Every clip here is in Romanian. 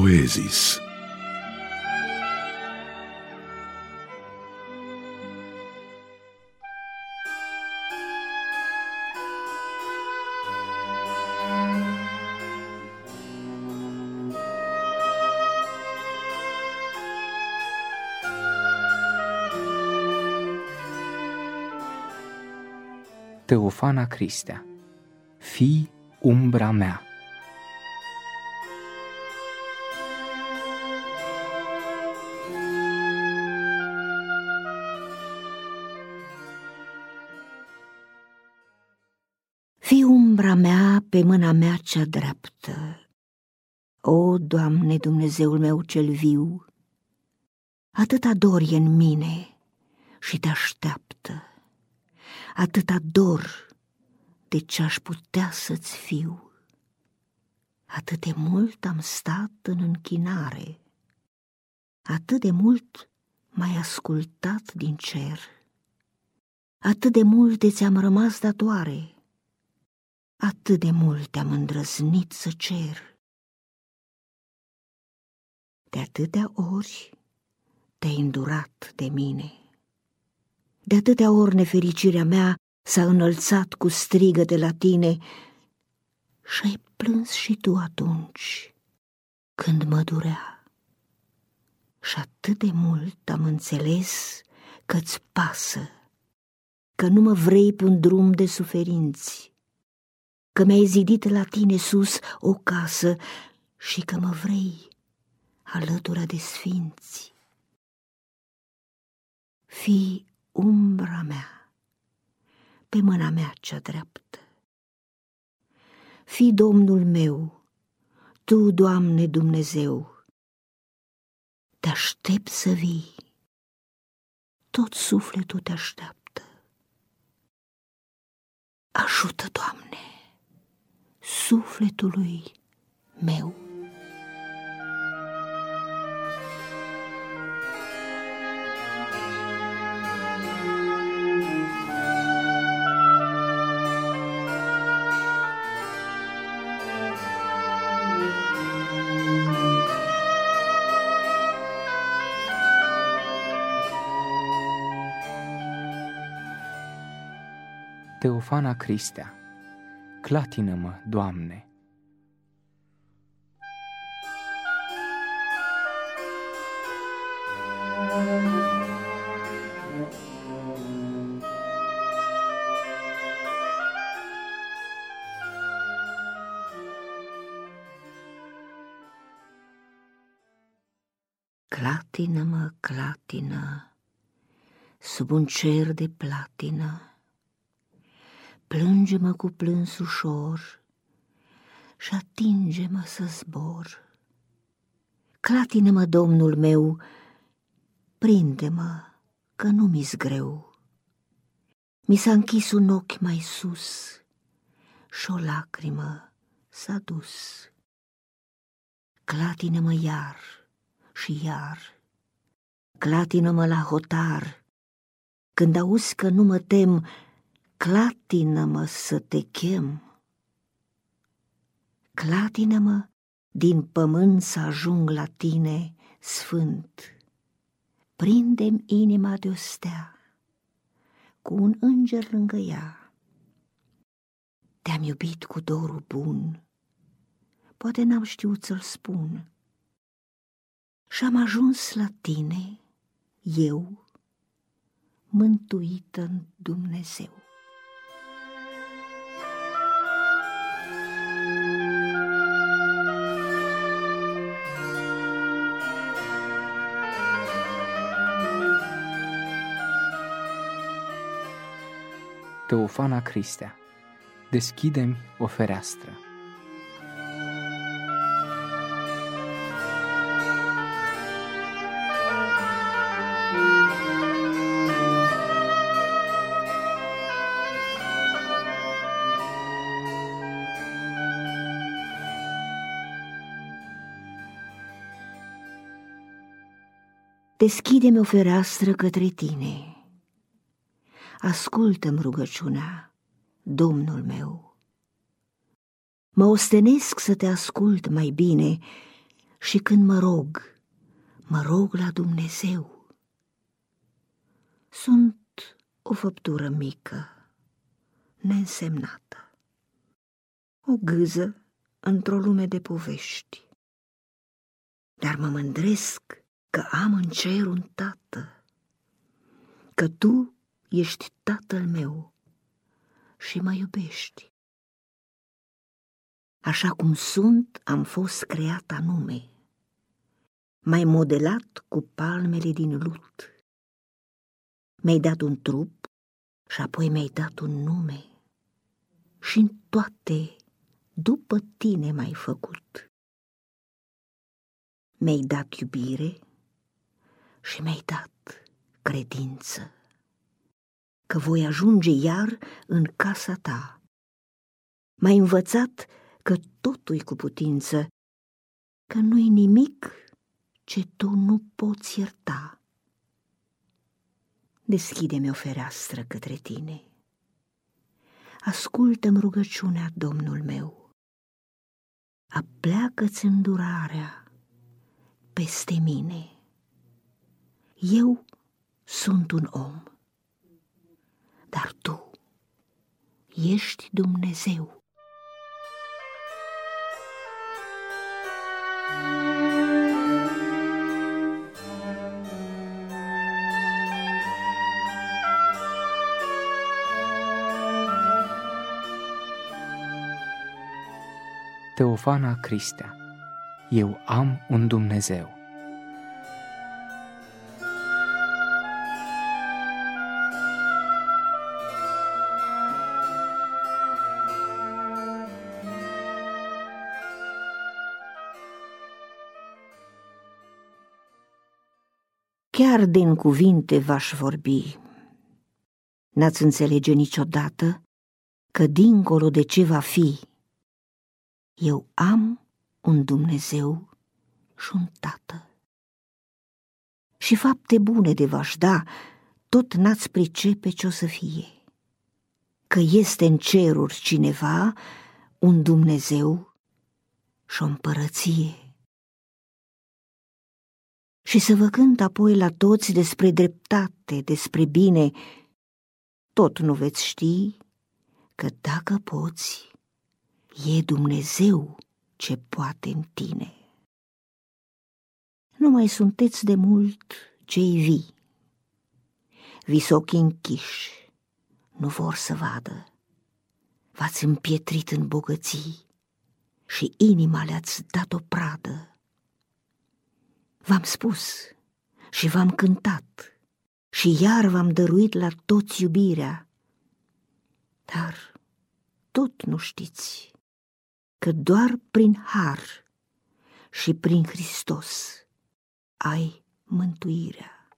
poezis. Teofana Cristea Fii umbra mea umbra mea pe mâna mea cea dreaptă. O, Doamne, Dumnezeul meu cel viu, atâta dor e în mine și te așteaptă, atâta dor de ce aș putea să-ți fiu. Atât de mult am stat în închinare, atât de mult m-ai ascultat din cer, atât de mult de ți-am rămas datoare atât de mult am îndrăznit să cer. De atâtea ori te-ai îndurat de mine. De atâtea ori nefericirea mea s-a înălțat cu strigă de la tine și ai plâns și tu atunci când mă durea. Și atât de mult am înțeles că-ți pasă, că nu mă vrei pe un drum de suferinți, că mi-ai zidit la tine sus o casă și că mă vrei alătura de sfinți. Fii umbra mea pe mâna mea cea dreaptă. Fii Domnul meu, Tu, Doamne Dumnezeu, te aștept să vii, tot sufletul te așteaptă. Ajută, Doamne! Sufletului meu. Teofana Cristea clatină-mă, Doamne! Clatină-mă, clatină, sub un cer de platină, Plânge-mă cu plâns ușor și atinge-mă să zbor. Clatină-mă, Domnul meu, prinde-mă, că nu mi-s greu. Mi s-a închis un ochi mai sus și o lacrimă s-a dus. Clatină-mă iar și iar, clatină-mă la hotar, când auzi că nu mă tem, clatină-mă să te chem. Clatină-mă din pământ să ajung la tine, sfânt. Prindem inima de o stea, cu un înger lângă ea. Te-am iubit cu dorul bun, poate n-am știut să-l spun. Și-am ajuns la tine, eu, mântuită în Dumnezeu. Teofana Cristea. Deschidem o fereastră. Deschide-mi o fereastră către tine ascultă-mi rugăciunea, Domnul meu. Mă ostenesc să te ascult mai bine Și când mă rog, mă rog la Dumnezeu. Sunt o făptură mică, neînsemnată, o gâză într-o lume de povești. Dar mă mândresc că am în cer un tată, că tu ești tatăl meu și mă iubești. Așa cum sunt, am fost creat anume, mai modelat cu palmele din lut. Mi-ai dat un trup și apoi mi-ai dat un nume și în toate după tine m-ai făcut. Mi-ai dat iubire și mi-ai dat credință că voi ajunge iar în casa ta. M-ai învățat că totul cu putință, că nu-i nimic ce tu nu poți ierta. Deschide-mi o fereastră către tine. Ascultă-mi rugăciunea, Domnul meu. Apleacă-ți îndurarea peste mine. Eu sunt un om, dar tu ești Dumnezeu. Teofana Cristea Eu am un Dumnezeu Chiar din cuvinte v-aș vorbi. N-ați înțelege niciodată că dincolo de ce va fi, eu am un Dumnezeu și un Tată. Și fapte bune de v-aș da, tot n-ați pricepe ce o să fie. Că este în ceruri cineva, un Dumnezeu și o împărăție și să vă cânt apoi la toți despre dreptate, despre bine, tot nu veți ști că dacă poți, e Dumnezeu ce poate în tine. Nu mai sunteți de mult cei vii, vis ochii închiși, nu vor să vadă, v-ați împietrit în bogății și inima le-ați dat o pradă V-am spus și v-am cântat și iar v-am dăruit la toți iubirea, dar tot nu știți că doar prin har și prin Hristos ai mântuirea.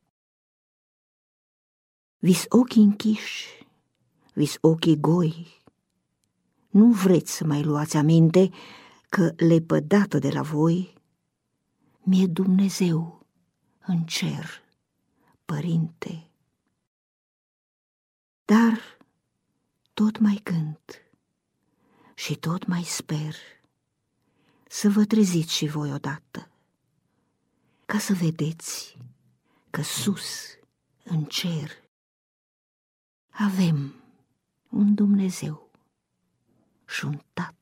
Vis ochii închiși, vis ochii goi, nu vreți să mai luați aminte că lepădată de la voi mi-e Dumnezeu în cer, Părinte. Dar tot mai cânt și tot mai sper să vă treziți și voi odată, ca să vedeți că sus, în cer, avem un Dumnezeu și un Tată.